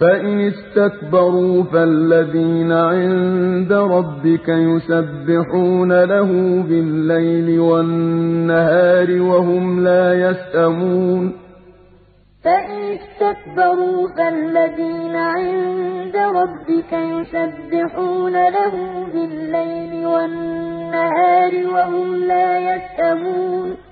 فَإِنِ اسْتَكْبَرُوا فَالَّذِينَ عِندَ رَبِّكَ يُسَبِّحُونَ لَهُ بِاللَّيْلِ وَالنَّهَارِ وَهُمْ لَا يَسْأَمُونَ فَإِنِ اسْتَكْبَرُوا فَالَّذِينَ عِندَ رَبِّكَ يُسَبِّحُونَ لَهُ بِاللَّيْلِ وَالنَّهَارِ وَهُمْ لَا يَسْأَمُونَ